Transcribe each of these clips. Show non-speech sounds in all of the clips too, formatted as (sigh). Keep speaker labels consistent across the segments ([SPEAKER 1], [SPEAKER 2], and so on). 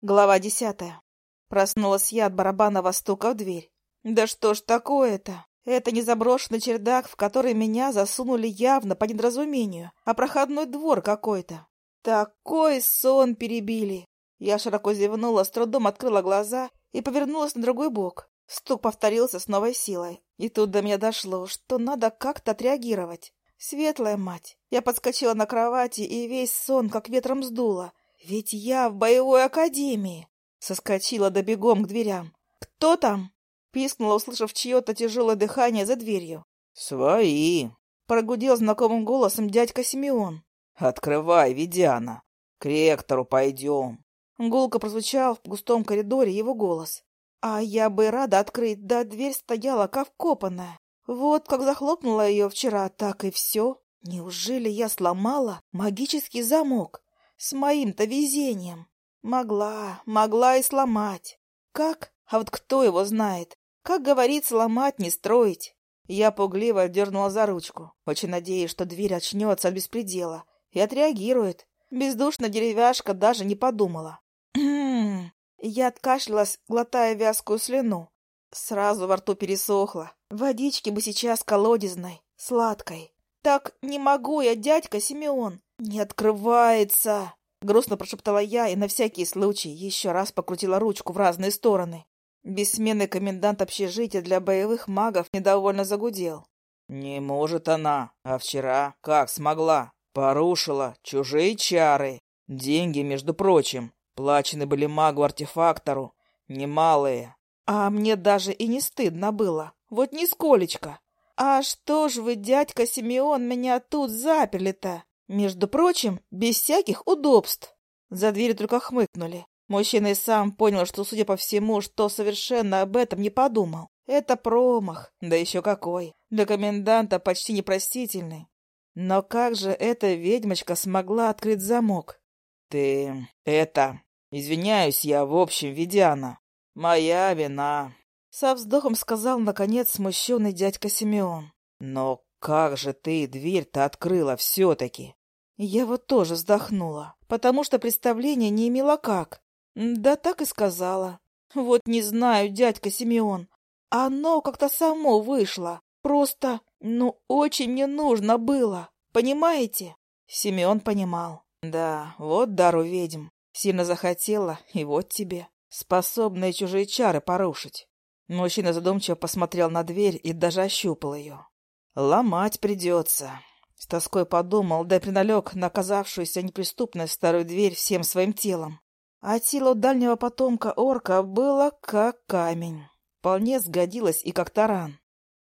[SPEAKER 1] Глава десятая. Проснулась я от барабанного стука в дверь. Да что ж такое-то? Это не заброшенный чердак, в который меня засунули явно по недразумению, а проходной двор какой-то. Такой сон перебили. Я широко зевнула, с трудом открыла глаза и повернулась на другой бок. Стук повторился с новой силой. И тут до меня дошло, что надо как-то отреагировать. Светлая мать. Я подскочила на кровати, и весь сон как ветром сдуло. «Ведь я в боевой академии!» Соскочила до бегом к дверям. «Кто там?» Пискнула, услышав чьё-то тяжелое дыхание за дверью.
[SPEAKER 2] «Свои!»
[SPEAKER 1] Прогудел знакомым голосом дядька Семён.
[SPEAKER 2] «Открывай, Ведяна! К ректору пойдём.
[SPEAKER 1] Гулко прозвучал в густом коридоре его голос. А я бы рада открыть, да дверь стояла как вкопанная. Вот как захлопнула её вчера, так и всё. Неужели я сломала магический замок? С моим-то везением. Могла, могла и сломать. Как? А вот кто его знает? Как говорится сломать не строить. Я пугливо дернула за ручку, очень надеясь, что дверь очнется от беспредела и отреагирует. Бездушная деревяшка даже не подумала. (clears throat) Я откашлялась, глотая вязкую слюну. Сразу во рту пересохло. Водички бы сейчас колодезной, сладкой. Так не могу я, дядька Симеон. «Не открывается!» — грустно прошептала я и на всякий случай еще раз покрутила ручку в разные стороны. Бессменный комендант общежития для боевых магов недовольно загудел.
[SPEAKER 2] «Не может она, а вчера, как смогла, порушила чужие чары. Деньги, между прочим, плачены были магу-артефактору, немалые.
[SPEAKER 1] А мне даже и не стыдно было, вот нисколечко. А что ж вы, дядька Симеон, меня тут заперли-то?» Между прочим, без всяких удобств. За дверью только хмыкнули. Мужчина и сам понял, что, судя по всему, что совершенно об этом не подумал. Это промах, да еще какой. Для коменданта почти непростительный. Но как же эта ведьмочка смогла открыть замок?
[SPEAKER 2] Ты... это... Извиняюсь я, в общем, Ведяна. Моя вина.
[SPEAKER 1] Со вздохом сказал, наконец, смущенный дядька Симеон.
[SPEAKER 2] Но как же ты дверь-то открыла все-таки?
[SPEAKER 1] Я вот тоже вздохнула, потому что представление не имела как. Да так и сказала. Вот не знаю, дядька Симеон. Оно как-то само вышло. Просто, ну, очень мне нужно было. Понимаете? Симеон понимал. Да, вот дару ведьм. Сильно захотела, и вот тебе. Способные чужие чары порушить. Мужчина задумчиво посмотрел на дверь и даже ощупал ее. Ломать придется. С тоской подумал, да и приналег на оказавшуюся неприступность старую дверь всем своим телом. А тело дальнего потомка орка было как камень. Вполне сгодилось и как таран.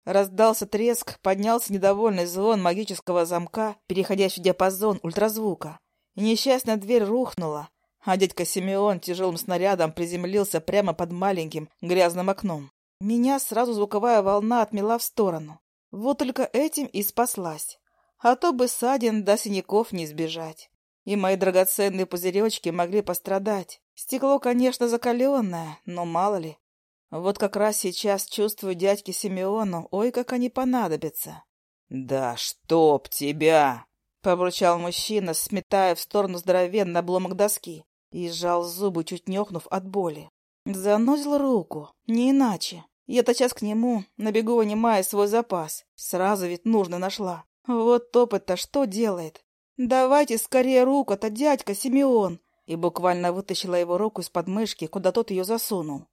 [SPEAKER 1] Раздался треск, поднялся недовольный звон магического замка, переходящий в диапазон ультразвука. И несчастная дверь рухнула, а дядька Симеон тяжелым снарядом приземлился прямо под маленьким грязным окном. Меня сразу звуковая волна отмела в сторону. Вот только этим и спаслась а то бы ссадин до синяков не сбежать. И мои драгоценные пузыречки могли пострадать. Стекло, конечно, закаленное, но мало ли. Вот как раз сейчас чувствую дядьке Симеону, ой, как они понадобятся.
[SPEAKER 2] — Да чтоб тебя!
[SPEAKER 1] — пробурчал мужчина, сметая в сторону здоровенный обломок доски и сжал зубы, чуть нехнув от боли. Занозил руку, не иначе. Я тотчас к нему, набегу, вынимая свой запас. Сразу ведь нужно нашла. Вот опыт-то, что делает? Давайте скорее руку-то, дядька Симеон! И буквально вытащила его руку из-под мышки, куда тот ее засунул.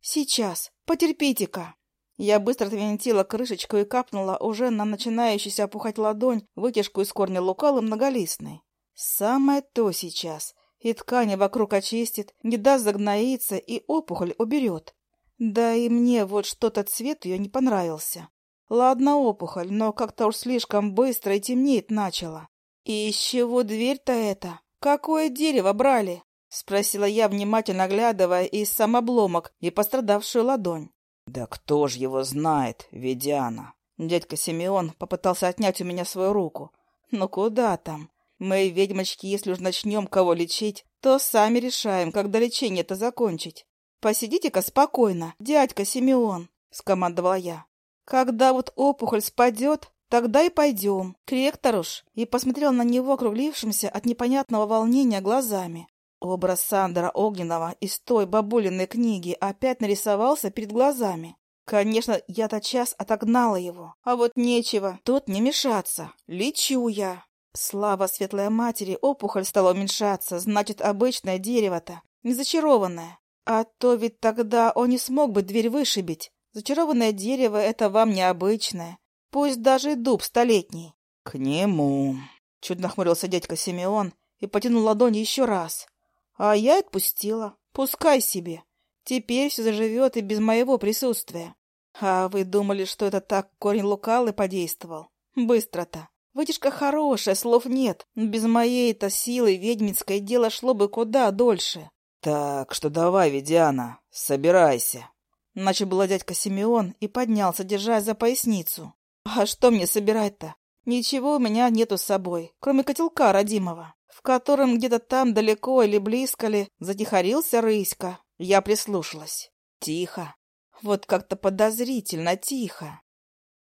[SPEAKER 1] Сейчас, потерпите-ка! Я быстро отвинтила крышечку и капнула уже на начинающуюся опухать ладонь вытяжку из корня лукалы многолистной. Самое то сейчас. И ткани вокруг очистит, не даст загноиться, и опухоль уберет. Да и мне вот что-то цвет ее не понравился. Ладно опухоль, но как-то уж слишком быстро и темнеет начало. И из чего дверь-то эта? Какое дерево брали? Спросила я, внимательно оглядывая и сам обломок, и пострадавшую ладонь.
[SPEAKER 2] Да кто ж его знает, Ведяна?
[SPEAKER 1] Дядька Симеон попытался отнять у меня свою руку. Ну куда там? Мы, ведьмочки, если уж начнем кого лечить, то сами решаем, когда лечение-то закончить. Посидите-ка спокойно, дядька Симеон, скомандовала я. Когда вот опухоль спадет, тогда и пойдем. К ректору ж. И посмотрел на него округлившимся от непонятного волнения глазами. Образ Сандра Огненного из той бабулиной книги опять нарисовался перед глазами. Конечно, я-то час отогнала его, а вот нечего, тут не мешаться. Лечу я. Слава светлой матери, опухоль стала уменьшаться, значит, обычное дерево-то, не зачарованное. А то ведь тогда он не смог бы дверь вышибить. Зачарованное дерево — это вам необычное. Пусть даже и дуб столетний.
[SPEAKER 2] — К нему.
[SPEAKER 1] Чуть нахмурился дядька Симеон и потянул ладонь еще раз. А я отпустила. Пускай себе. Теперь все заживет и без моего присутствия. А вы думали, что это так корень лукалы подействовал? Быстро-то. Вытяжка хорошая, слов нет. Без моей-то силы ведьминское дело шло бы куда дольше.
[SPEAKER 2] Так что давай, Ведяна, собирайся.
[SPEAKER 1] Начал было дядька Симеон и поднялся, держась за поясницу. «А что мне собирать-то? Ничего у меня нету с собой, кроме котелка родимого, в котором где-то там далеко или близко ли затихарился рыська». Я прислушалась. Тихо. Вот как-то подозрительно тихо.